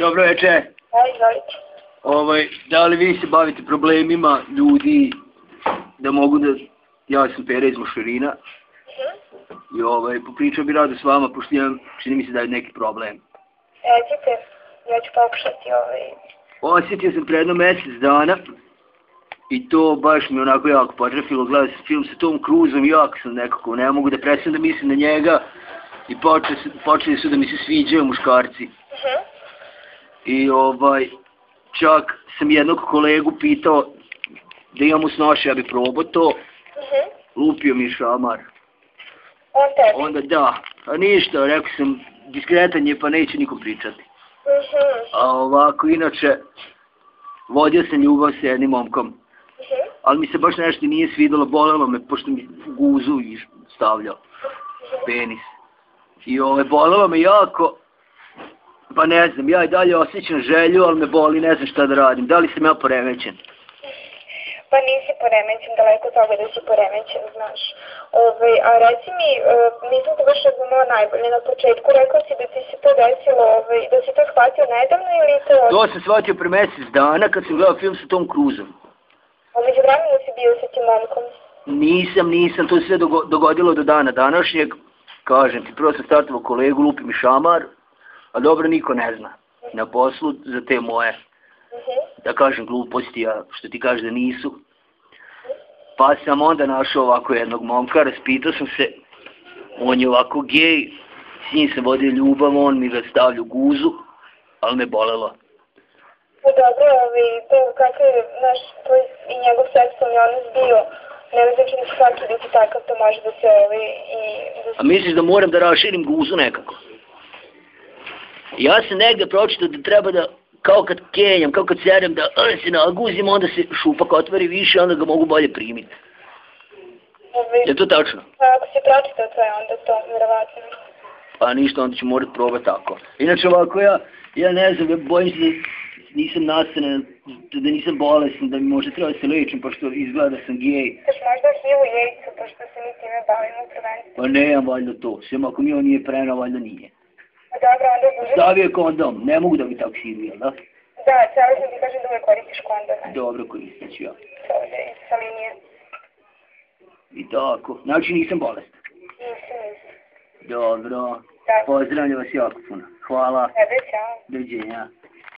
Dobro večer. Ovaj, da li vi se bavite problemima ljudi da mogu da... Ja sam Pere iz Mhm. i ovaj, popričao bi rado s vama, pošto imam, čini mi se da je neki problem. Recite, ja ću pokušati ovaj... Osjetio sam predno mjesec dana i to baš mi onako jako potrefilo. Gledao sam film sa Tom Cruiseom i jako sam nekako, ne mogu da prestanem da mislim na njega i počeli su, počeli su da mi se sviđaju muškarci. Mhm. I ovaj, čak sam jednog kolegu pitao da imam usnoše, ja bi probao to, Mhm. lupio mi šamar. On tebi. Onda da, a ništa, rekao sam, diskretan je pa neće nikom pričati. Mhm. A ovako, inače, vodio sam ljubav s jednim momkom, Mhm. ali mi se baš nešto nije svidalo, bolelo me, pošto mi guzu stavljao penis. I ovaj, bolelo me jako, pa ne znam, ja i dalje osjećam želju, ali me boli, ne znam šta da radim. Da li sam ja poremećen? Pa nisi poremećen, daleko toga da si poremećen, znaš. Ovaj, a reci mi, e, nisam te baš razumela najbolje na početku, rekao si da ti se to desilo, ovaj, da si to shvatio nedavno ili to... To sam shvatio pre mjesec dana kad sam gledao film sa Tom Cruiseom. A među vremenu si bio sa tim momkom. Nisam, nisam, to se sve dogo- dogodilo do dana današnjeg. Kažem ti, prvo sam startovao kolegu, lupi mi šamar, a dobro niko ne zna. Na poslu za te moje, da kažem gluposti, a što ti kaže da nisu. Pa sam onda našao ovako jednog momka, raspitao sam se, on je ovako gej, s njim sam vodio ljubav, on mi ga stavlja u guzu, ali me bolelo. Pa dobro, ovaj, to kako je naš tvoj i njegov seksualni odnos bio, ne znači da svaki biti takav, to može da se ovaj, i... Da A misliš da moram da raširim guzu nekako? Ja sam negde pročitao da treba da, kao kad kenjam, kao kad serem, da e, se naguzim, onda se šupak otvori više, onda ga mogu bolje primiti. Je to tačno? pa ako si pročitao to je onda to, vjerovatno. Pa ništa, onda ću morat probati tako. Inače ovako ja, ja ne znam, ja bojim se da nisam nastanen, da nisam bolesan, da mi možda treba se lečim, pošto izgleda da sam gej. Kaš možda hivu jejcu, pošto se mi time bavimo prvenstveno. Pa nemam valjda to, sem ako mi on nije prenao, valjda nije. Dobro, onda. Stavio je kondom, ne mogu da bi taksiru, jel da? Da, cijelo ti kažem da uvijek koristiš kondome. Dobro koristit ću ja. Je sa linije. I tako, znači nisam bolestan. Nisi, nisi. Dobro, pozdravljam vas jako puno. Hvala, tebe, čao. dođenja.